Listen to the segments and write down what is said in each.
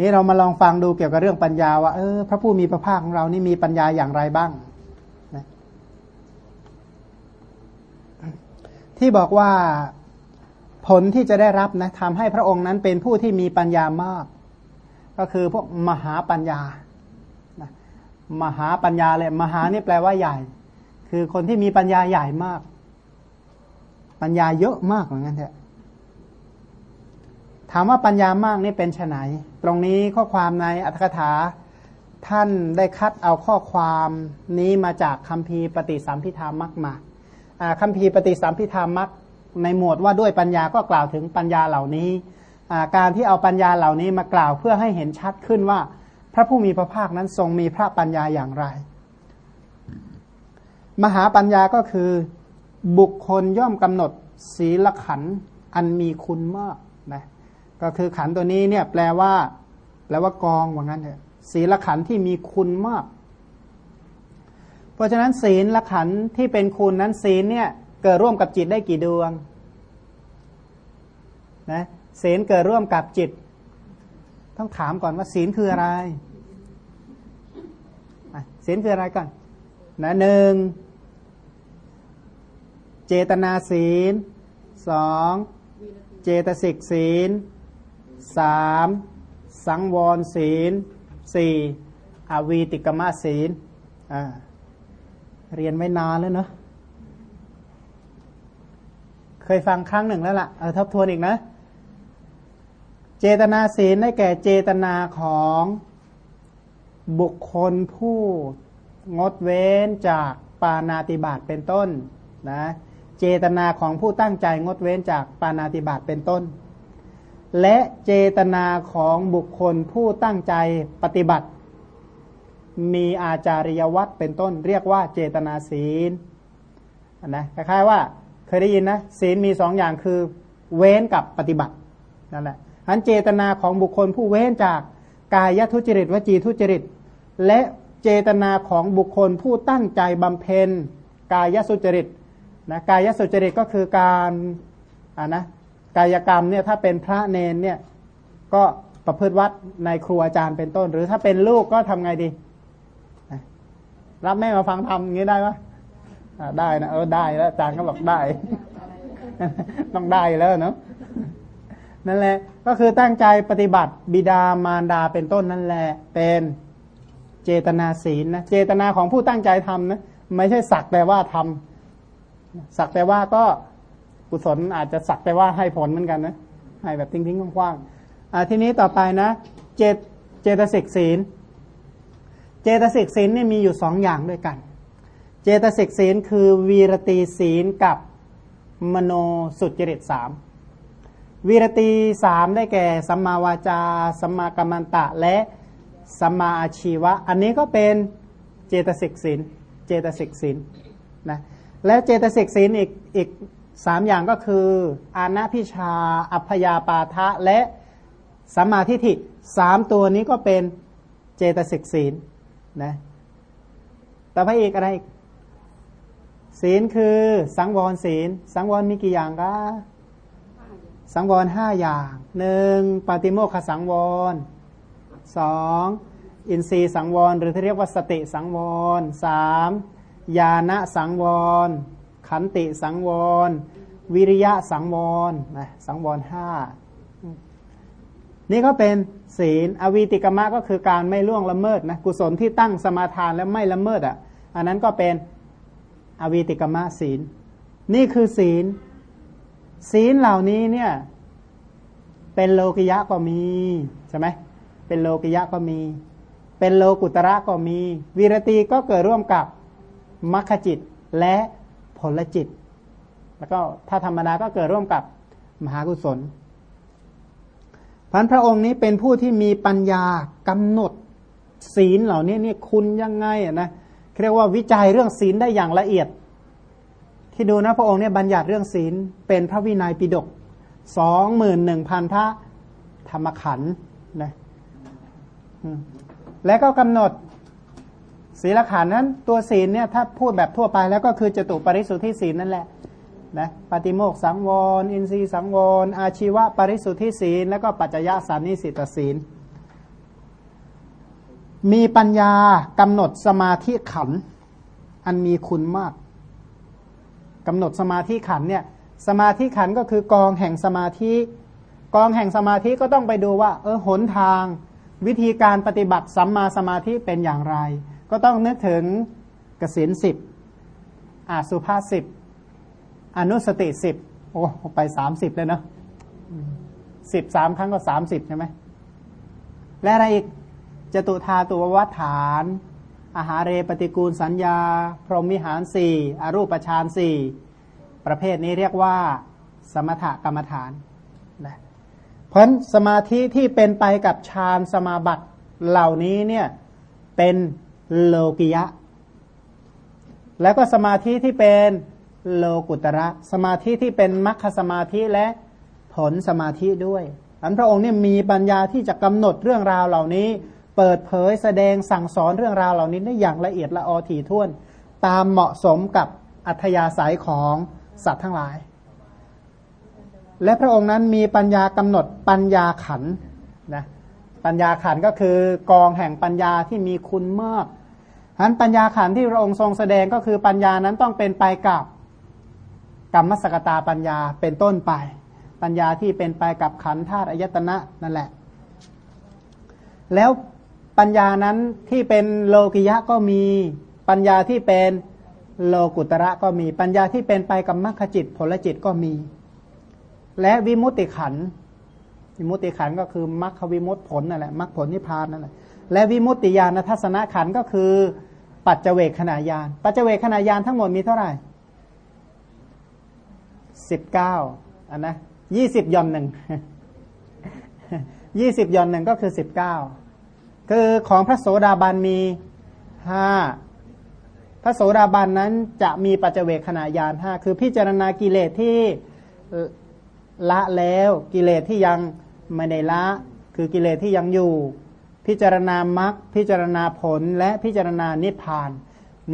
นี่เรามาลองฟังดูเกี่ยวกับเรื่องปัญญาว่าเออพระผู้มีพระภาคของเรานี่มีปัญญาอย่างไรบ้างนะที่บอกว่าผลที่จะได้รับนะทำให้พระองค์นั้นเป็นผู้ที่มีปัญญามาก ก็คือพวกมหาปัญญานะมหาปัญญาเลยมหานี่แปลว่าใหญ่ คือคนที่มีปัญญาใหญ่มาก ปัญญาเยอะมากเหมือนกันเถอะ ถามว่าปัญญามากนี่เป็นไนตรงนี้ข้อความในอัตถกถาท่านได้คัดเอาข้อความนี้มาจากคัมภีร์ปฏิสัมพิธามักมาคัมภีร์ปฏิสัมพิธามักในหมวดว่าด้วยปัญญาก็กล่าวถึงปัญญาเหล่านี้การที่เอาปัญญาเหล่านี้มากล่าวเพื่อให้เห็นชัดขึ้นว่า พระผู้มีพระภาคนั้นทรงมีพระปัญญาอย่างไร มหาปัญญาก็คือบุคคลย่อมกำหนดศีลขันอันมีคุณมากนะ ก็คือขันตัวนี้เนี่ยแปลว่าแปลว่ากองว่างั้นเถอะศีลขันที่มีคุณมาก เพราะฉะนั้นศีลละขันที่เป็นคุณนั้นศีลเนี่ยเกิดร่วมกับจิตได้กี่ดวงนะศีลเกิดร่วมกับจิต ต้องถามก่อนว่าศีลคืออะไรศีลคืออะไรก่อนนะหนึ่งเจตนาศีลสองเจตสิกศีล สามสังวรศีลสี่อวีติกมะศีลเรียนไม่นานแล้วเนาะเคยฟังครั้งหนึ่งแล้วละ่ะเออทบทวนอีกนะ เจตนาศีลได้แก่เจตนาของบุคคลผู้งดเว้นจากปานาติบาตเป็นต้นนะเจตนาของผู้ตั้งใจงดเว้นจากปานาติบาตเป็นต้น และเจตนาของบุคคลผู้ตั้งใจปฏิบัติ มีอาจาริยวัตรเป็นต้น เรียกว่าเจตนาศีลนะคล้ายๆว่าเคยได้ยินนะศีลมีสองอย่างคือ เว้นกับปฏิบัตินั่นแหละอันเจตนาของบุคคลผู้เว้นจากกายทุจริตวจีทุจริต และเจตนาของบุคคลผู้ตั้งใจบำเพ็ญกายสุจริตนะกายสุจริตก็คือการอ่านะ กายกรรมเนี่ยถ้าเป็นพระเนนเนี่ยก็ประพฤติวัดในครูอาจารย์เป็นต้น หรือถ้าเป็นลูกก็ทำไงดี รับแม่มาฟังทำอย่างนี้ได้ไหมได้นะเออได้แล้วอาจารย์ก็บอกได้ ต้องได้แล้วเนาะนั่นแหละ ก็คือตั้งใจปฏิบัติบิดามารดาเป็นต้นนั่นแหละ เป็นเจตนาศีลนะเจตนาของผู้ตั้งใจทำนะไม่ใช่สักแต่ว่าทำสักแต่ว่าก็ กุศลอาจจะสักแต่ว่าให้ผลเหมือนกันนะให้แบบทิ้งๆกว้างๆทีนี้ต่อไปนะ เจตเจตสิกศีล เจตสิกศีลนี่มีอยู่สองอย่างด้วยกัน เจตสิกศีลคือวีรตีศีลกับมโนสุจริตสามวีรตีสามได้แก่สัมมาวาจาสัมมากัมมันตะและสัมมาอาชีวะ อันนี้ก็เป็นเจตสิกศีลเจตสิกศีลนะและเจตสิกศีลอีกอีก สามอย่างก็คือ อานาพิชา อัพยาปาทะและสัมมาทิฏฐิสามตัวนี้ก็เป็นเจตสิกศีลนะแต่อไปอีกอะไรอีกศีลคือสังวรศีล สังวรมีกี่อย่างก็สังวรห้าอย่างหนึ่งปฏิโมคขสังวรสองอินทรีย์สังวร หรือที่เรียกว่าสติสังวรสามญาณสังวร ขันติสังวร วิริยะสังวรนะสังวรห้านี่ก็เป็นศีลอวีติกมะก็คือการไม่ล่วงละเมิดนะกุศลที่ตั้งสมาทานและไม่ละเมิดอะ อันนั้นก็เป็นอวีติกมะศีล นี่คือศีล ศีลเหล่านี้เนี่ยเป็นโลกิยะก็มีใช่ไหมเป็นโลกิยะก็มี เป็นโลกุตระก็มีวีรตีก็เกิดร่วมกับมัคคจิตและ ผลจิต แล้วก็ถ้าธรรมดาก็เกิดร่วมกับมหากุศลพันพระองค์นี้เป็นผู้ที่มีปัญญากำหนดศีลเหล่านี้นี่คุณยังไงอะนะเรียกว่าวิจัยเรื่องศีลได้อย่างละเอียด ที่ดูนะพระองค์เนี่ยบัญญัติเรื่องศีลเป็นพระวินัยปิฎกสองหมื่นหนึ่งพันพระธรรมขันธ์นะและก็กำหนด ศีลขันนั้นตัวศีลเนี่ยถ้าพูดแบบทั่วไปแล้วก็คือจตุปริสุทธิศีลนั่นแหละนะปฏิโมกสังวร อินทรีสังวร อาชีวะปริสุทธิศีล แล้วก็ปัจจยสันนิสิตศีล มีปัญญากำหนดสมาธิขัน อันมีคุณมากกำหนดสมาธิขันเนี่ยสมาธิขันก็คือกองแห่งสมาธิ กองแห่งสมาธิก็ต้องไปดูว่า เออหนทาง วิธีการปฏิบัติสัมมาสมาธิเป็นอย่างไร ก็ต้องนึกถึงกสินสิบอาสุภาสิบอนุสติสิบโอ้ไปสามสิบเลยเนาะสิบสามครั้งก็สามสิบใช่ไหมและอะไรอีกจตุธาตัววัฏฐาน อาหารเรปฏิกูลสัญญา พรหมิหารสี่อรูปฌานสี่ประเภทนี้เรียกว่า สมถกรรมฐานนะเพราะสมาธิที่เป็นไปกับฌานสมาบัติเหล่านี้เนี่ยเป็น โลกิยะ แล้วก็สมาธิที่เป็นโลกุตระ สมาธิที่เป็นมัคคสมาธิและผลสมาธิด้วยอันพระองค์เนี่ยมีปัญญาที่จะกำหนดเรื่องราวเหล่านี้ เปิดเผยแสดงสั่งสอนเรื่องราวเหล่านี้ได้อย่างละเอียดละออถี่ถ้วน ตามเหมาะสมกับอัธยาศัยของสัตว์ทั้งหลาย และพระองค์นั้นมีปัญญากำหนดปัญญาขันนะปัญญาขันก็คือกองแห่งปัญญาที่มีคุณมาก ฉะนั้นปัญญาขันที่พระองค์ทรงแสดงก็คือปัญญานั้นต้องเป็นไปกับกรรมสกตาปัญญาเป็นต้นไป ปัญญาที่เป็นไปกับขันธาตุอายตนะนั่นแหละ แล้วปัญญานั้นที่เป็นโลกิยะก็มีปัญญาที่เป็นโลกุตระก็มีปัญญาที่เป็นไปกับมรรคจิตผลจิตก็มี และวิมุตติขันวิมุตติขันก็คือมรรควิมุตติผลนั่นแหละมรรคผลนิพพานนั่นแหละและวิมุตติญาณทัศนขันก็คือ ปัจเจเวกขณะยาน ปัจเจเวกขณะยานทั้งหมดมีเท่าไหร่สิบเก้าอันนะยี่สิบย่อนหนึ่งยี่สิบย่อนหนึ่งก็คือสิบเก้าคือของพระโสดาบันมีห้าพระโสดาบันนั้นจะมีปัจเจเวคขณะยานห้าคือพิจารณากิเลสที่ละแล้วกิเลสที่ยังไม่ได้ละ คือกิเลสที่ยังอยู่ พิจารณามรรคพิจารณาผลและพิจารณานิพพาน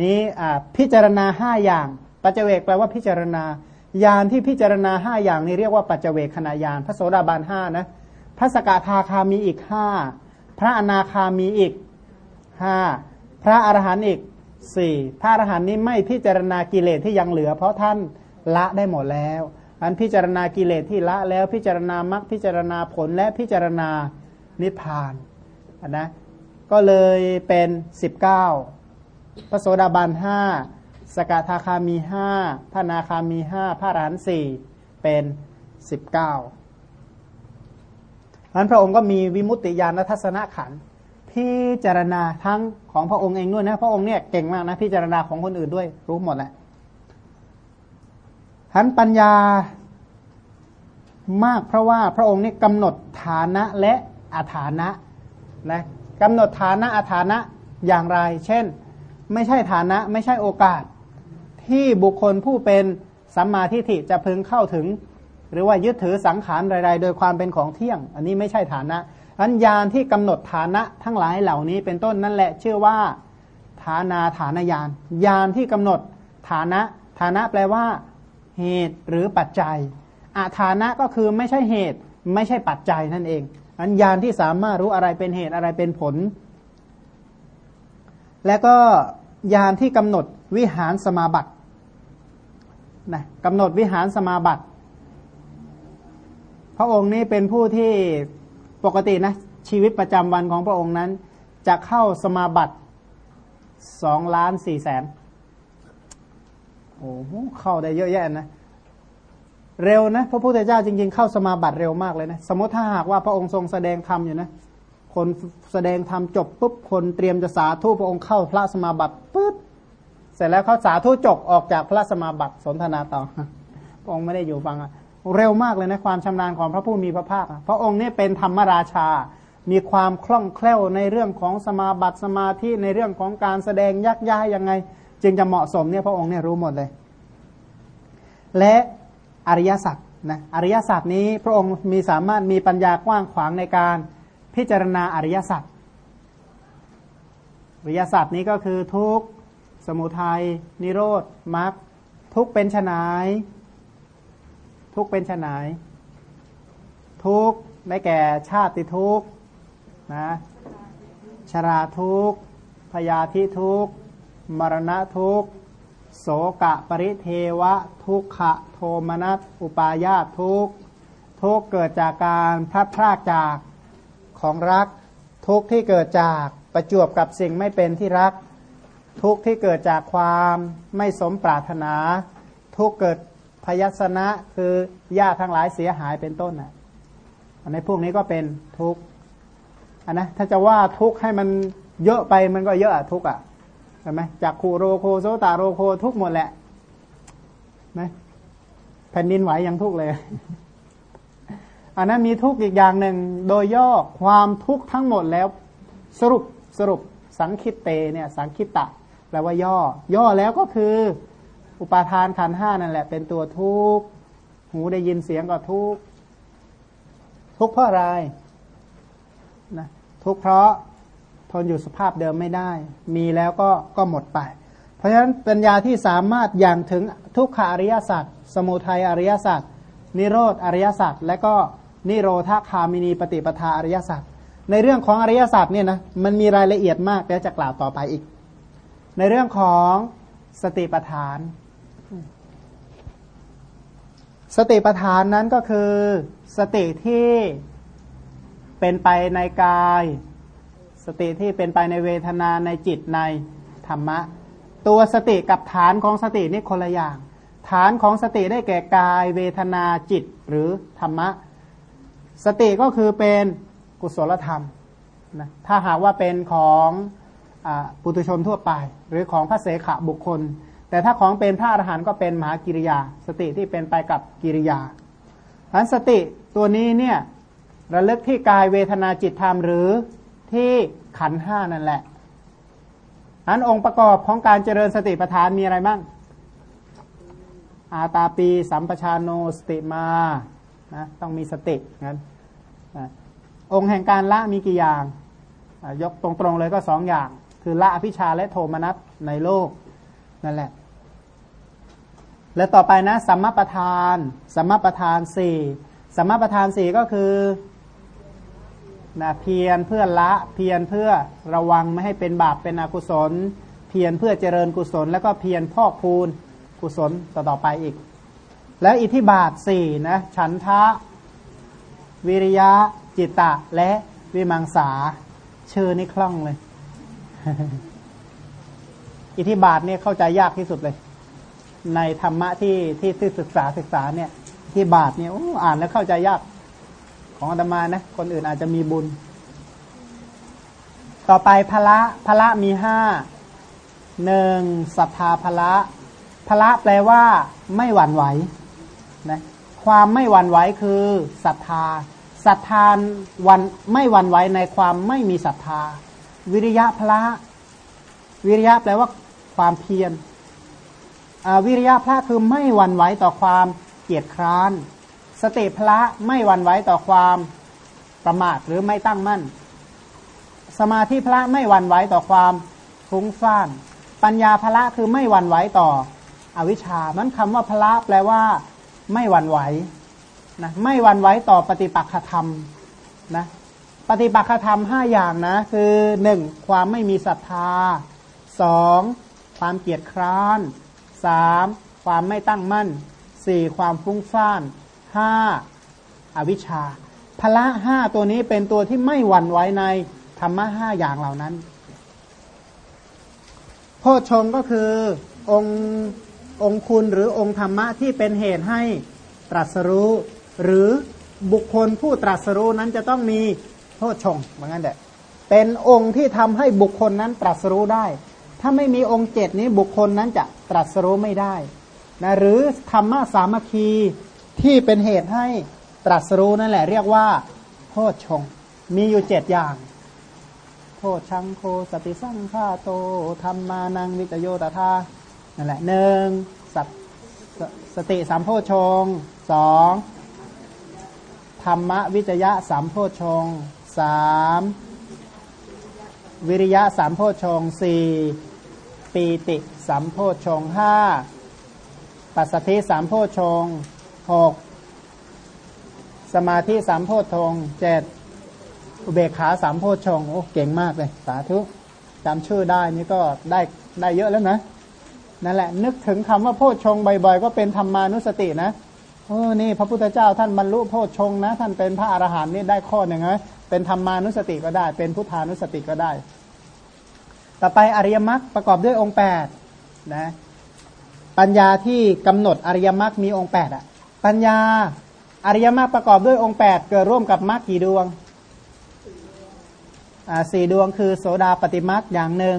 นี้พิจารณาห้าอย่างปัจเจกแปลว่าพิจารณายานที่พิจารณาห้าอย่างนี้เรียกว่าปัจเจเวคขณะยานพระโสดาบันห้านะพระสกทาคามีอีกห้าพระอนาคามีอีกห้าพระอรหันต์อีกสี่พระอรหันต์นี้ไม่พิจารณากิเลสที่ยังเหลือ เพราะท่านละได้หมดแล้วอันพิจารณากิเลสที่ละแล้วพิจารณามรรคพิจารณาผลและพิจารณานิพพาน นนะก็เลยเป็นสิบเก้าพระโสดาบันห้าสกทาคามีห้าพระนาคามีห้าพระรานสี่เป็นสิบเก้านั้นพระองค์ก็มีวิมุตติญาณทัศนขันพิจารณาทั้งของพระองค์เองด้วยนะ พระองค์เนี่ยเก่งมากนะพิจารณาของคนอื่นด้วยรู้หมดแหละทันปัญญามากเพราะว่าพระองค์นี่กำหนดฐานะและอาฐานะ นะกำหนดฐานะอาฐานะอย่างไร เช่น ไม่ใช่ฐานะไม่ใช่โอกาส ที่บุคคลผู้เป็นสัมมาทิฏฐิจะพึงเข้าถึง หรือว่ายึดถือสังขารใดๆโดยความเป็นของเที่ยง อันนี้ไม่ใช่ฐานะอันยานที่กำหนดฐานะทั้งหลายเหล่านี้เป็นต้นนั่นแหละชื่อว่าฐานาฐานยานยานที่กำหนดฐานะฐานะแปลว่า เหตุหรือปัจจัยอาฐานะก็คือไม่ใช่เหตุ ไม่ใช่ปัจจัยนั่นเอง อันยานที่สามารถรู้อะไรเป็นเหตุอะไรเป็นผล และก็ยานที่กำหนดวิหารสมาบัตินะกำหนดวิหารสมาบัติ พระองค์นี้เป็นผู้ที่ปกตินะชีวิตประจำวันของพระองค์นั้น จะเข้าสมาบัติสองล้านสี่แสนโอ้โหเข้าได้เยอะแยะนะ เร็วนะพระพุทธเจ้าจริงๆเข้าสมาบัติเร็วมากเลยนะสมมติถ้าหากว่าพระองค์ทรงแสดงธรรมอยู่นะคนแสดงธรรมจบปุ๊บคนเตรียมจะสาธุพระองค์เข้าพระสมาบัติปุ๊บเสร็จแล้วเขาสาธุจบออกจากพระสมาบัติสนทนาต่อพระองค์ไม่ได้อยู่ฟังอะเร็วมากเลยนะความชำนาญของพระผู้มีพระภาคพระองค์นี่เป็นธรรมราชา มีความคล่องแคล่วในเรื่องของสมาบัติสมาธิในเรื่องของการแสดงยักย้ายยังไง จึงจะเหมาะสมเนี่ยพระองค์เนี่ยรู้หมดเลย และ อริยสัจนะอริยสัจนี้พระองค์มีสามารถมีปัญญากว้างขวางในการพิจารณาอริยสัจอริยสัจนี้ก็คือทุกสมุทัยนิโรธมรรคทุกเป็นชนายทุกเป็นชนายทุกได้แก่ชาติทุกนะชราทุกพยาธิทุกมรณะทุกข โสกะปริเทวะ ทุกขะโทมนัสอุปาญาตทุกทุกเกิดจากการพลัดพรากจากของรัก ทุกที่เกิดจากประจวบกับสิ่งไม่เป็นที่รัก ทุกที่เกิดจากความไม่สมปรารถนา ทุกเกิดพยัสนะคือญาติทั้งหลายเสียหายเป็นต้นอะอันในพวกนี้ก็เป็นทุกข์อันนะถ้าจะว่าทุกข์ให้มันเยอะไปมันก็เยอะอะทุกข์อะ ช่ไหมจากคูโรโคโซตาโรโคทุกหมดแหละนะแผ่นดินไหวยังทุกเลย อันนั้นมีทุกอีกอย่างหนึ่ง โดยย่อความทุกข์ทั้งหมดแล้ว สรุปสรุปสังคิตเตเนี่ยสังคิตตะแปลว่าย่อ ย่อแล้วก็คือ อุปาทานขันห้านั่นแหละ เป็นตัวทุกหูได้ยินเสียงก็ทุกทุกเพราะอะไรนะทุกเพราะ นอยู่สภาพเดิมไม่ได้ มีแล้วก็ก็หมดไป เพราะฉะนั้นปัญญาที่สามารถอย่างถึงทุกขาริยสัจสมุทัยอริยสัจนิโรธอริยสัจและก็นิโรธาคามินีปฏิปทาอริยสัจในเรื่องของอริยสัจเนี่ยนะมันมีรายละเอียดมากเดี๋ยวจะกล่าวต่อไปอีก ในเรื่องของสติปัฏฐาน สติปัฏฐานนั้นก็คือสติที่เป็นไปในกาย สติที่เป็นไปในเวทนาในจิตในธรรมะ ตัวสติกับฐานของสตินี่คนละอย่าง ฐานของสติได้แก่กายเวทนาจิตหรือธรรมะ สติก็คือเป็นกุศลธรรมนะถ้าหากว่าเป็นของอปุถุชนทั่วไป หรือของพระเสขบุคคล แต่ถ้าของเป็นพระอรหันต์ก็เป็นมหากิริยา สติที่เป็นไปกับกิริยาอันสติตัวนี้เนี่ยระลึกที่กายเวทนาจิตธรรมหรือ ที่ขันห้านั่นแหละอันองค์ประกอบของการเจริญสติปัฏฐานมีอะไรบ้าง อาตาปี สัมปชานโนสติมานะต้องมีสติงั้นองค์แห่งการละมีกี่อย่าง ยกตรงๆเลยก็สองอย่าง คือละอภิชาและโทมนัสในโลกนั่นแหละ และต่อไปนะ สัมมาประธาน สัมมาประธานสี่สัมมาประธานสี่ก็คือ นะเพียรเพื่อละเพียรเพื่อระวังไม่ให้เป็นบาปเป็นอกุศล เพียรเพื่อเจริญกุศล แล้วก็เพียรพอกพูนกุศลต่อต่อไปอีก แล้วอิทธิบาทสี่นะฉันทะ วิริยะ จิตตะ และวิมังสาชื่อนี่คล่องเลย อิทธิบาทเนี่ยเข้าใจยากที่สุดเลย ในธรรมะที่ที่ศึกษาศึกษาเนี่ยที่บาทเนี่ยอ่านแล้วเข้าใจยาก ของอาตมานะ คนอื่นอาจจะมีบุญ ต่อไปพละพละมีห้าหนึ่งศรัทธาพละพละแปลว่า ไม่หวั่นไหวนะความไม่หวั่นไหวคือศรัทธาศรัทธาวันไม่หวั่นไหวในความไม่มีศรัทธา วิริยะพละ วิริยะแปลว่าความเพียรวิริยะพระคือไม่หวั่นไหวต่อความเกียจคร้าน สติพละไม่หวั่นไหวต่อความประมาทหรือไม่ตั้งมั่น สมาธิพละไม่หวั่นไหวต่อความฟุ้งซ่าน ปัญญาพละคือไม่หวั่นไหวต่ออวิชชามันคำว่าพละแปลว่า ไม่หวั่นไหวนะไม่หวั่นไหวต่อปฏิปักษธรรมนะปฏิปักษธรรมห้าอย่างนะคือหนึ่งความไม่มีศรัทธาสองความเกียจคร้านสามความไม่ตั้งมั่นสี่ความฟุ้งซ่าน ห้าอาวิชชาพละห้าตัวนี้เป็นตัวที่ไม่หวั่นไหวในธรรมะห้าอย่างเหล่านั้นโพชงก็คือองค์องคุณหรือองค์ธรรมะที่เป็นเหตุให้ตรัสรู้ หรือบุคคลผู้ตรัสรู้นั้นจะต้องมีโพชงเหมือนกันแหละเป็นองค์ที่ทำให้บุคคลนั้นตรัสรู้ได้ ถ้าไม่มีองค์เจ็ดนี้บุคคลนั้นจะตรัสรู้ไม่ได้นะหรือธรรมะสามัคคี ที่เป็นเหตุให้ตรัสรู้นั่นแหละ เรียกว่า โพชงมีอยู่เจ็ดอย่าง โพชังโคสติสังฆาโตธรรมานังวิจโยตถานั่นแหละหนึ่งสสสติสามโพชงสองธรรมวิจยะสามโพชงสามวิริยะสามโพชงสี่ปีติสามโพชงห้าปัสสธิสามโพชง หกสมาธิสามโพชงเจ็ดอุเบกขาสามโพชฌงโอ้เก่งมากเลย สาธุจำชื่อได้นี่ก็ได้ได้เยอะแล้วนะนั่นแหละ นึกถึงคำว่าโพชฌงบ่อยๆ ก็เป็นธรรมานุสตินะโอ้นี่ พระพุทธเจ้าท่านบรรลุโพชฌงนะ ท่านเป็นพระอรหันต์นี่ได้ข้อหนึ่งนะเป็นธรรมานุสติก็ได้ เป็นพุทธานุสติก็ได้ ต่อไปอริยมรรคประกอบด้วยองค์แปดนะปัญญาที่กำหนดอริยมรรคมีองค์แปดอะ ปัญญาอริยมรรคประกอบด้วยองค์แปดเกิดร่วมกับมรรคกี่ดวงสี่ดวงคือโสดาปฏิมรรคอย่างหนึ่ง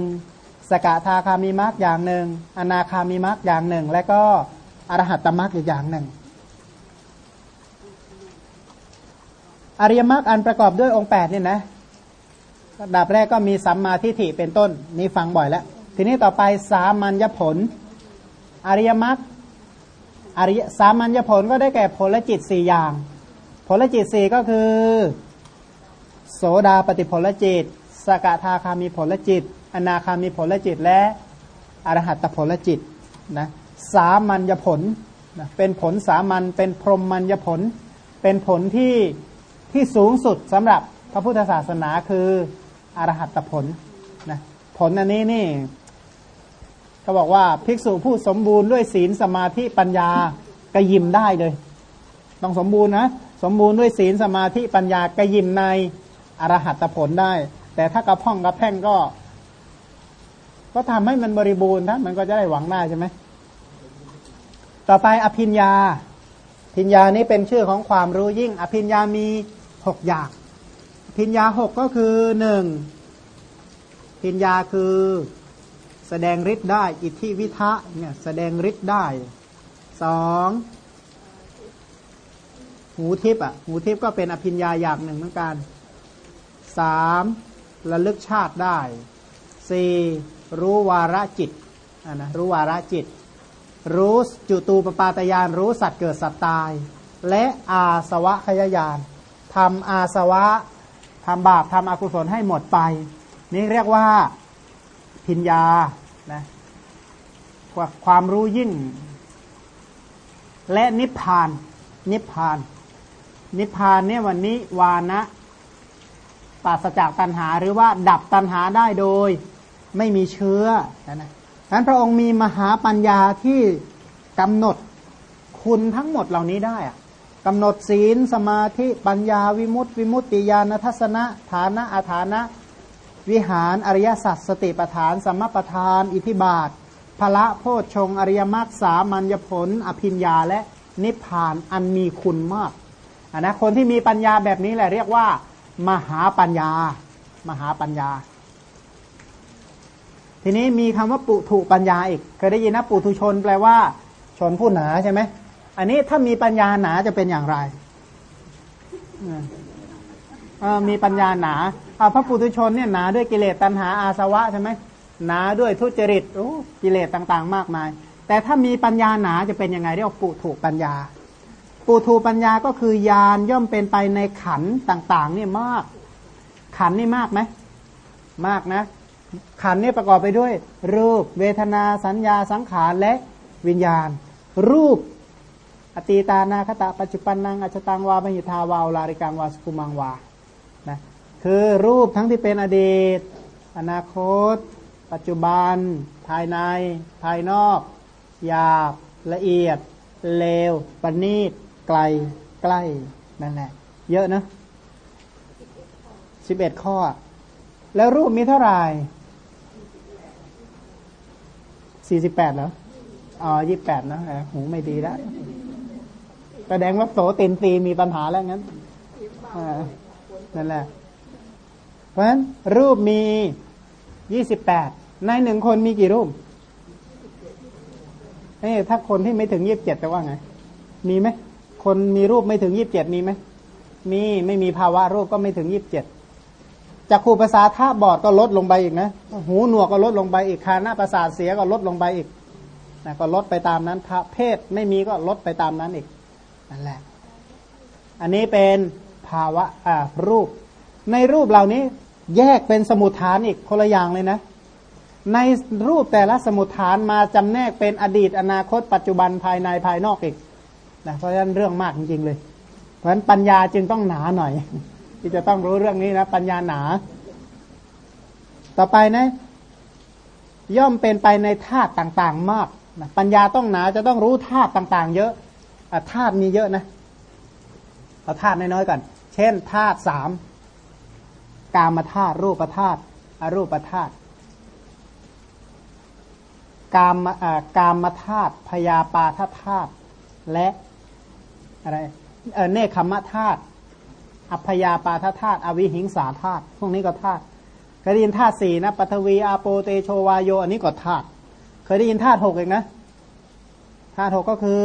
สกทาคามีมรรคอย่างหนึ่ง อนาคามีมรรคอย่างหนึ่ง และก็อรหัตตมรรคอีกอย่างหนึ่ง อริยมรรคอันประกอบด้วยองค์แปดนี่นะดับแรกก็มีสัมมาทิฏฐิเป็นต้น นี่ฟังบ่อยแล้ว ทีนี้ต่อไปสามัญญผล อริยมรรค อริยสามัญญผลก็ได้แก่ผลจิตสี่อย่าง ผลจิตสี่ก็คือ โสดาปฏิผลจิต สกทาคามีผลจิต อนาคามีผลจิต และอรหัตผลจิตนะสามัญญผลนะเป็นผลสามัญเป็นพรหมัญญผล เป็นผลที่ที่สูงสุดสำหรับพระพุทธศาสนาคืออรหัตผลนะผลอันนี้นี่ เขาบอกว่าภิกษุผู้สมบูรณ์ด้วยศีลสมาธิปัญญากระยิมได้เลย ต้องสมบูรณ์นะ สมบูรณ์ด้วยศีลสมาธิปัญญากระยิมในอรหัตผลได้ แต่ถ้ากระพ่องกระแพ่งก็ ก็ทำให้มันบริบูรณ์นะมันก็จะได้หวังได้ใช่ไหมต่อไปอภิญญาภิญญานี้เป็นชื่อของความรู้ยิ่ง อภิญญามีหกอย่างภิญญาหกก็คือหนึ่งภิญญาคือ แสดงฤทธิ์ได้ อิทธิวิทะเนี่ยแสดงฤทธิ์ได้สองหูทิพย์อะหูทิพย์ก็เป็นอภิญญาอย่างหนึ่งเหมือนกันสามระลึกชาติได้สี่รู้วาระจิตอ่านะรู้วาระจิต รู้จุตูปปาตยานรู้สัตว์เกิดสัตว์ตาย และอาสวะขยายานทำอาสวะทำบาปทำอกุศลให้หมดไป นี่เรียกว่า พิญญานะความรู้ยิ่ง และนิพพาน นิพพาน นิพพานเนี่ยวันนี้วานะปราศจากตัณหาหรือว่าดับตัณหาได้โดย ไม่มีเชื้อนะนั้นพระองค์มีมหาปัญญาที่กำหนดคุณทั้งหมดเหล่านี้ได้อะกำหนดศีลสมาธิปัญญาวิมุตติ วิมุตติญาณทัศนะ ฐานะอาฐานะ วิหารอริยสัจสติปทานสัมมาปทาน อิทิบาทพละโพชฌงอริยมรรคสามัญญผล อภิญญาและนิพพานอันมีคุณมากนนะคนที่มีปัญญาแบบนี้แหละเรียกว่า มหาปัญญา มหาปัญญา ทีนี้มีคำว่าปุถุปัญญาอีกเคยได้ยินนะปุถุชนแปลว่า ชนผู้หนาใช่ไหมอันนี้ถ้ามีปัญญาหนาจะเป็นอย่างไรมีปัญญาหนา เอาพระปุถุชนเนี่ยหนาด้วยกิเลสตัณหาอาสวะใช่ไหมหนาด้วยทุจริตโอ้กิเลสต่างๆ มากมาย แต่ถ้ามีปัญญาหนาจะเป็นยังไงเรียกว่าปุถุปัญญา ปุถุปัญญาก็คือยานย่อมเป็นไปในขันต่างๆเนี่ยมาก ขันนี่มากไหมมากนะ ขันนี่ประกอบไปด้วย รูป เวทนาสัญญาสังขารและวิญญาณ รูป อตีตานาคตะปัจจุปันนังอัจตังวามิทาวาวลาริกังวาสกุมังวา คือรูปทั้งที่เป็นอดีต อนาคต ปัจจุบัน ภายใน ภายนอกหยาบละเอียด เลวประณีต ไกล ใกล้ นั่นแหละ เยอะนะสิบเอ็ดข้อ แล้วรูปมีเท่าไหร่สี่สิบแปดเหรอ อ๋อยี่แปดนะหูไม่ดีแล้วแสดงว่าโสตินตีมีปัญหาแล้วงั้นนั่นแหละ ราะฉะนั้นรูปมียี่สิบแปดในหนึ่งคนมีกี่รูปเอ้ถ้าคนที่ไม่ถึงยี่บเจ็ดจะว่าไง มีไหมคนมีรูปไม่ถึงยี่บเจ็ดมีไหมมีไม่มีภาวะรูปก็ไม่ถึงยี่บเจ็ดจากครูภาษาท่าบอดก็ลดลงไปอีกนะหูหนวกก็ลดลงไปอีกคาหน้าประสาทเสียก็ลดลงไปอีกนะก็ลดไปตามนั้นเพศไม่มีก็ลดไปตามนั้นอีกนั่นแหละ อันนี้เป็นภาวะอ่ารูป ในรูปเหล่านี้ แยกเป็นสมุทฐานอีกคนละอย่างเลยนะ ในรูปแต่ละสมุทฐานมาจำแนกเป็นอดีตอนาคต ปัจจุบันภายในภายนอกอีกนะเพราะฉะนั้นเรื่องมากจริงๆเลย เพราะฉะนั้นปัญญาจึงต้องหนาหน่อย ที่จะต้องรู้เรื่องนี้นะ ปัญญาหนา ต่อไปนะ ย่อมเป็นไปในธาตุต่างๆมากนะปัญญาต้องหนาจะต้องรู้ธาตุต่างๆ เยอะธาตุมีเยอะนะเอาธาตุน้อยๆก่อน เช่นธาตุสาม กามธาตุรูปธาตุอรูปธาตุกามกามธาตุพยาปาธาตุและอะไรเนคขมธาตุอัพยาปาธาตุอวิหิงสาธาตุพวกนี้ก็ธาตุเคยได้ยินธาตุสี่นะปัทวีอาโปเตโชวาโย อันนี้ก็ธาตุเคยได้ยินธาตุหกเองนะธาตุหกก็คือ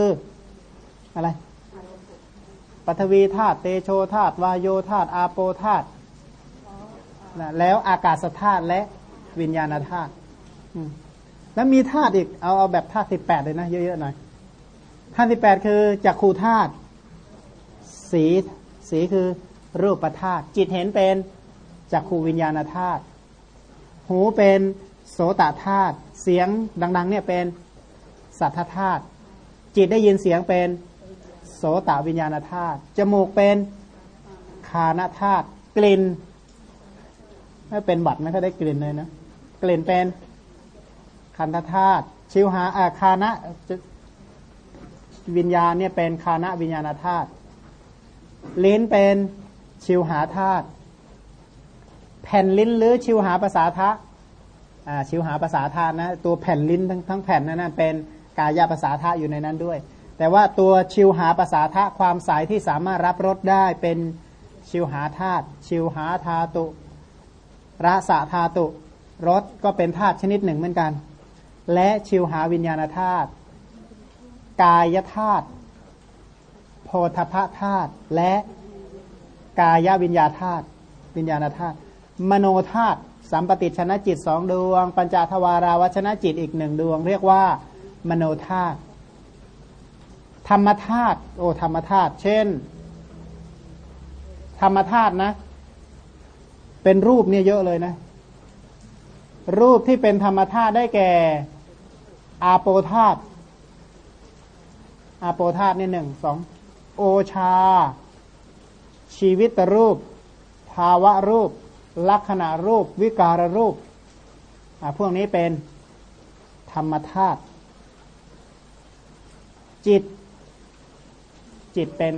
อะไรปัทวีธาตุเตโชธาตุวาโยธาตุอาโปธาตุ แล้วอากาศธาตุและวิญญาณธาตุแล้วมีธาตุอีกเอาเอาแบบธาตุสิบแปดเลยนะ เยอะๆหน่อยธาตุสิบแปดคือจักขูธาตุสีสีคือรูปธาตุจิตเห็นเป็นจักขูวิญญาณธาตุหูเป็นโสตธาตุเสียงดัง ๆ เนี่ยเป็นสัทธธาตุจิตได้ยินเสียงเป็นโสตวิญญาณธาตุจมูกเป็นคานธาตุกลิ่น ไม่เป็นบัตรไม่ค่อยได้กลิ่นเลยนะกลิ่นเป็นคันธธาตุชิวหาอาคานะวิญญาณเนี่ยเป็นคานะวิญญาณธาตุลิ้นเป็นชิวหาธาตุแผ่นลิ้นหรือชิวหาภาษาทะชิวหาภาษาธาตุนะ ตัวแผ่นลิ้นทั้งทั้งแผ่นนั้นเป็นกายภาษาธาอยู่ในนั้นด้วย แต่ว่าตัวชิวหาภาษาธาความสายที่สามารถรับรสได้เป็นชิวหาธาตุชิวหาธาตุ ระสะธาตุรสก็เป็นธาตุชนิดหนึ่งเหมือนกัน และชิวหาวิญญาณธาตุกายธาตุโพธพธาตุและกายวิญญาธาตุวิญญาณธาตุมโนธาตุสัมปติชนะจิตสองดวง ปัญจทวาราวชนะจิตอีกหนึ่งดวง เรียกว่า มโนธาตุธรรมธาตุโอธรรมธาตุเช่น ธรรมธาตุนะ เป็นรูปเนี่ยเยอะเลยนะ รูปที่เป็นธรรมธาตุได้แก่ อาโปธาตุอาโปธาตุนี่หนึ่งสองโอชา ชีวิตรูป ภาวะรูป ลักษณะรูป วิการรูปพวกนี้เป็นธรรมธาตุจิต จิตเป็น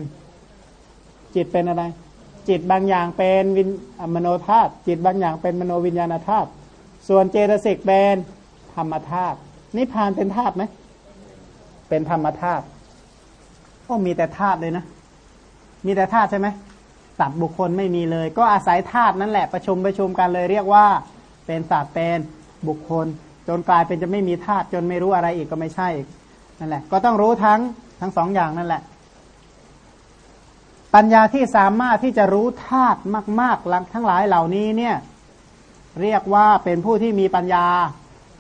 จิตเป็นอะไร จิตบางอย่างเป็นวินมโนธาตุจิตบางอย่างเป็นมโนวิญญาณธาตุส่วนเจตสิกเป็นธรรมธาตุนิพพานเป็นธาตุไหมเป็นธรรมธาตุโอ้มีแต่ธาตุเลยนะ มีแต่ธาตุใช่ไหมสัตว์บุคคลไม่มีเลย ก็อาศัยธาตุนั่นแหละประชุมประชุมกันเลยเรียกว่าเป็นสัตว์เป็นบุคคล จนกลายเป็นจะไม่มีธาตุจนไม่รู้อะไรอีกก็ไม่ใช่อีกนั่นแหละ ก็ต้องรู้ทั้งทั้งสองอย่างนั่นแหละ ปัญญาที่สามารถที่จะรู้ธาตุมากๆทั้งหลายเหล่านี้เนี่ยเรียกว่าเป็นผู้ที่มีปัญญา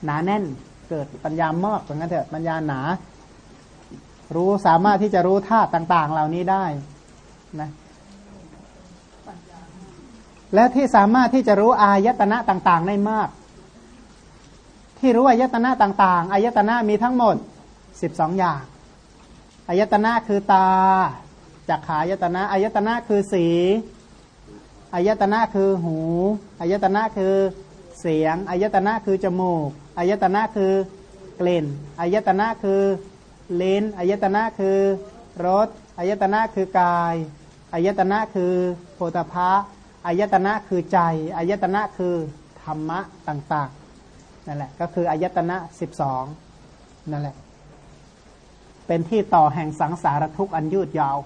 หนาแน่น เกิดปัญญามากอย่างนั้นเถอะปัญญาหนา รู้สามารถที่จะรู้ธาตุต่าง ๆ เหล่านี้ได้นะและที่สามารถที่จะรู้อายตนะต่าง ๆ ได้มาก ที่รู้อายตนะต่าง ๆ อายตนะมีทั้งหมดสิบสองอย่าง อายตนะคือตา จักขายตนะอายตนะคือสีอายตนะคือหูอายตนะคือเสียงอายตนะคือจมูกอายตนะคือกลิ่นอายตนะคือลิ้นอายตนะคือรสอายตนะคือกายอายตนะคือโพธพะอายตนะคือใจอายตนะคือธรรมะต่างๆนั่นแหละก็คืออายตนะสิบสองนั่นแหละ เป็นที่ต่อแห่งสังสารทุกข์อันยืดยาว